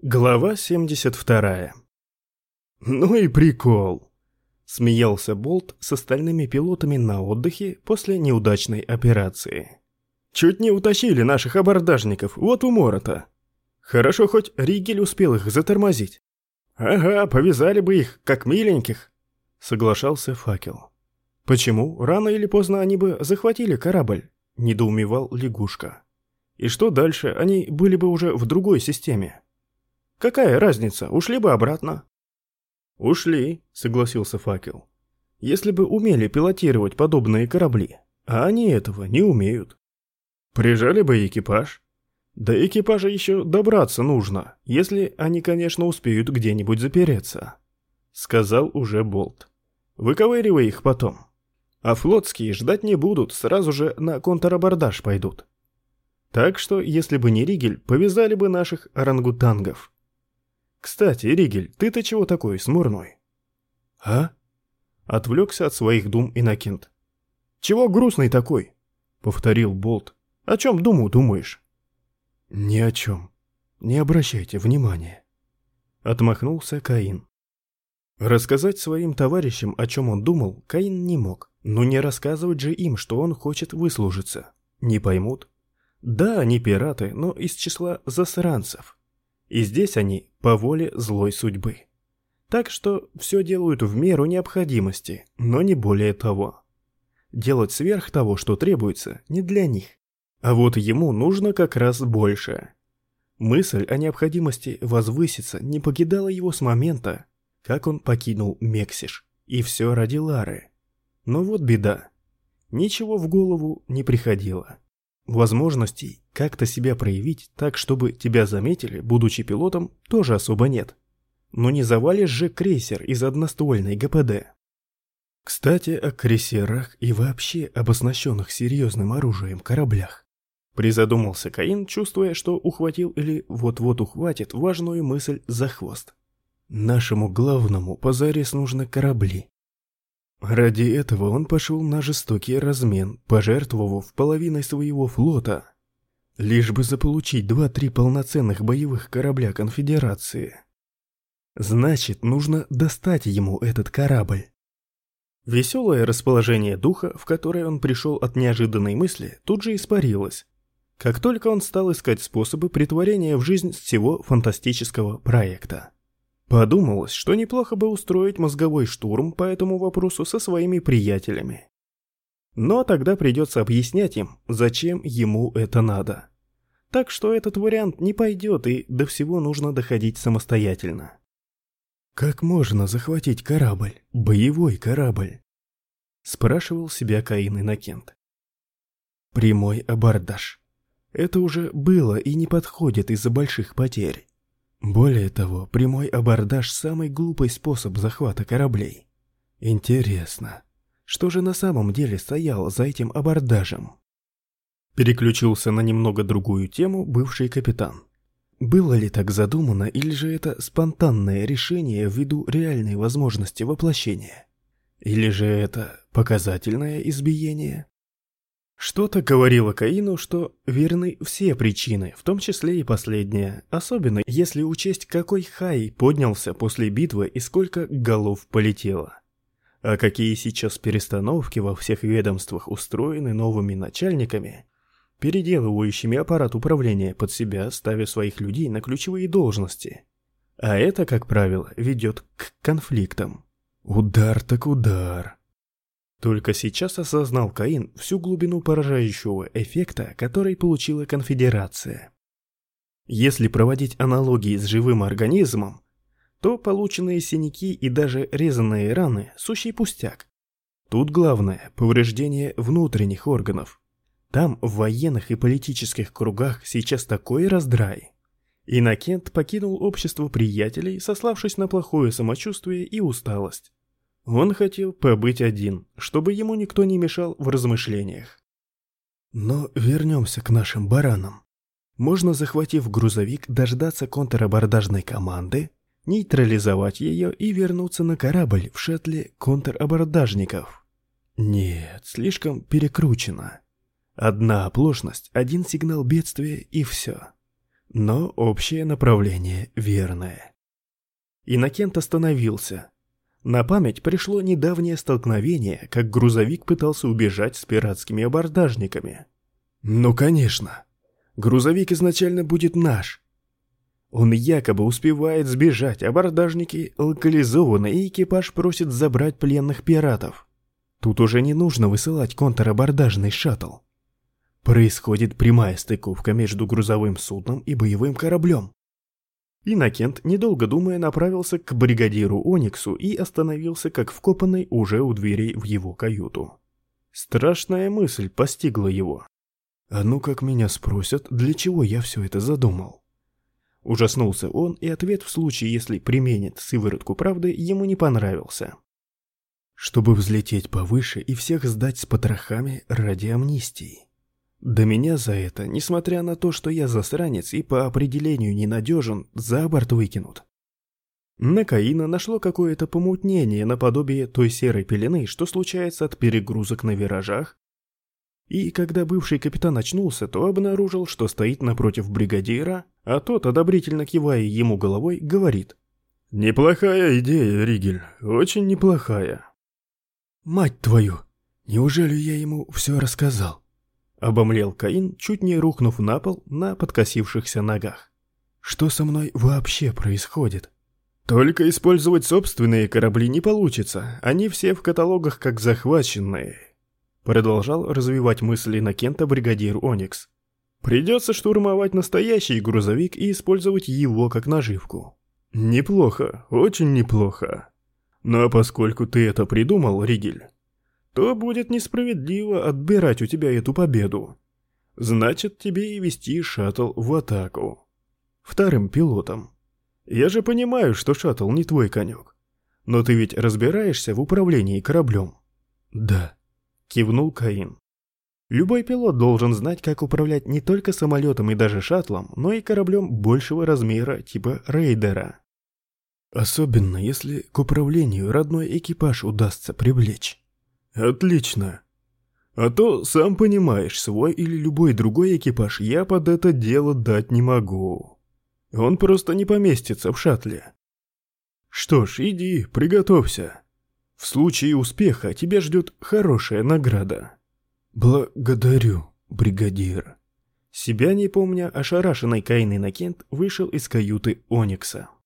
Глава 72. «Ну и прикол!» – смеялся Болт с остальными пилотами на отдыхе после неудачной операции. «Чуть не утащили наших абордажников, вот умора-то. Хорошо, хоть Ригель успел их затормозить. Ага, повязали бы их, как миленьких!» – соглашался факел. «Почему? Рано или поздно они бы захватили корабль?» – недоумевал лягушка. «И что дальше? Они были бы уже в другой системе». Какая разница, ушли бы обратно. Ушли, согласился факел. Если бы умели пилотировать подобные корабли, а они этого не умеют. Прижали бы экипаж. До экипажа еще добраться нужно, если они, конечно, успеют где-нибудь запереться. Сказал уже Болт. Выковыривай их потом. А флотские ждать не будут, сразу же на контрабордаж пойдут. Так что, если бы не Ригель, повязали бы наших орангутангов. «Кстати, Ригель, ты-то чего такой смурной?» «А?» Отвлекся от своих дум Иннокент. «Чего грустный такой?» Повторил Болт. «О чем думу думаешь?» «Ни о чем. Не обращайте внимания». Отмахнулся Каин. Рассказать своим товарищам, о чем он думал, Каин не мог. Но не рассказывать же им, что он хочет выслужиться. Не поймут. Да, они пираты, но из числа засранцев. И здесь они по воле злой судьбы. Так что все делают в меру необходимости, но не более того. Делать сверх того, что требуется, не для них. А вот ему нужно как раз больше. Мысль о необходимости возвыситься не покидала его с момента, как он покинул Мексиш. И все ради Лары. Но вот беда. Ничего в голову не приходило. Возможностей как-то себя проявить так, чтобы тебя заметили, будучи пилотом, тоже особо нет. Но не завалишь же крейсер из одноствольной ГПД. Кстати, о крейсерах и вообще об оснащенных серьезным оружием кораблях. Призадумался Каин, чувствуя, что ухватил или вот-вот ухватит важную мысль за хвост. Нашему главному позарез нужны корабли. Ради этого он пошел на жестокий размен, пожертвовав половиной своего флота, лишь бы заполучить два-три полноценных боевых корабля Конфедерации. Значит, нужно достать ему этот корабль. Веселое расположение духа, в которое он пришел от неожиданной мысли, тут же испарилось, как только он стал искать способы притворения в жизнь всего фантастического проекта. Подумалось, что неплохо бы устроить мозговой штурм по этому вопросу со своими приятелями. Но тогда придется объяснять им, зачем ему это надо. Так что этот вариант не пойдет, и до всего нужно доходить самостоятельно. «Как можно захватить корабль? Боевой корабль?» Спрашивал себя Каин Иннокент. Прямой абордаж. Это уже было и не подходит из-за больших потерь. Более того, прямой абордаж – самый глупый способ захвата кораблей. Интересно, что же на самом деле стояло за этим абордажем? Переключился на немного другую тему бывший капитан. Было ли так задумано, или же это спонтанное решение ввиду реальной возможности воплощения? Или же это показательное избиение? Что-то говорило Каину, что верны все причины, в том числе и последняя, особенно если учесть, какой хай поднялся после битвы и сколько голов полетело. А какие сейчас перестановки во всех ведомствах устроены новыми начальниками, переделывающими аппарат управления под себя, ставя своих людей на ключевые должности. А это, как правило, ведет к конфликтам. Удар так удар. Только сейчас осознал Каин всю глубину поражающего эффекта, который получила конфедерация. Если проводить аналогии с живым организмом, то полученные синяки и даже резанные раны – сущий пустяк. Тут главное – повреждение внутренних органов. Там, в военных и политических кругах, сейчас такой раздрай. Иннокент покинул общество приятелей, сославшись на плохое самочувствие и усталость. Он хотел побыть один, чтобы ему никто не мешал в размышлениях. Но вернемся к нашим баранам. Можно, захватив грузовик, дождаться контрабордажной команды, нейтрализовать ее и вернуться на корабль в шаттле контрабордажников. Нет, слишком перекручено. Одна оплошность, один сигнал бедствия и все. но общее направление верное. Иннокент остановился. На память пришло недавнее столкновение, как грузовик пытался убежать с пиратскими абордажниками. Ну, конечно. Грузовик изначально будет наш. Он якобы успевает сбежать, абордажники локализованы, и экипаж просит забрать пленных пиратов. Тут уже не нужно высылать контрабордажный шаттл. Происходит прямая стыковка между грузовым судном и боевым кораблем. Иннокент, недолго думая, направился к бригадиру Ониксу и остановился как вкопанный уже у дверей в его каюту. Страшная мысль постигла его. «А ну как меня спросят, для чего я все это задумал?» Ужаснулся он, и ответ в случае, если применит сыворотку правды, ему не понравился. «Чтобы взлететь повыше и всех сдать с потрохами ради амнистии». Да меня за это, несмотря на то, что я засранец и по определению ненадежен, за борт выкинут. На Каина нашло какое-то помутнение наподобие той серой пелены, что случается от перегрузок на виражах. И когда бывший капитан очнулся, то обнаружил, что стоит напротив бригадира, а тот, одобрительно кивая ему головой, говорит. «Неплохая идея, Ригель, очень неплохая». «Мать твою, неужели я ему все рассказал?» Обомлел Каин, чуть не рухнув на пол на подкосившихся ногах. «Что со мной вообще происходит?» «Только использовать собственные корабли не получится, они все в каталогах как захваченные», продолжал развивать мысли Иннокента бригадир Оникс. «Придется штурмовать настоящий грузовик и использовать его как наживку». «Неплохо, очень неплохо. А поскольку ты это придумал, Ригель, то будет несправедливо отбирать у тебя эту победу. Значит, тебе и вести шаттл в атаку. Вторым пилотом. Я же понимаю, что шаттл не твой конек. Но ты ведь разбираешься в управлении кораблем? Да. Кивнул Каин. Любой пилот должен знать, как управлять не только самолетом и даже шаттлом, но и кораблем большего размера типа рейдера. Особенно, если к управлению родной экипаж удастся привлечь. Отлично. А то, сам понимаешь, свой или любой другой экипаж я под это дело дать не могу. Он просто не поместится в шаттле. Что ж, иди, приготовься. В случае успеха тебя ждет хорошая награда. Благодарю, бригадир. Себя не помня, ошарашенный Каин Иннокент вышел из каюты Оникса.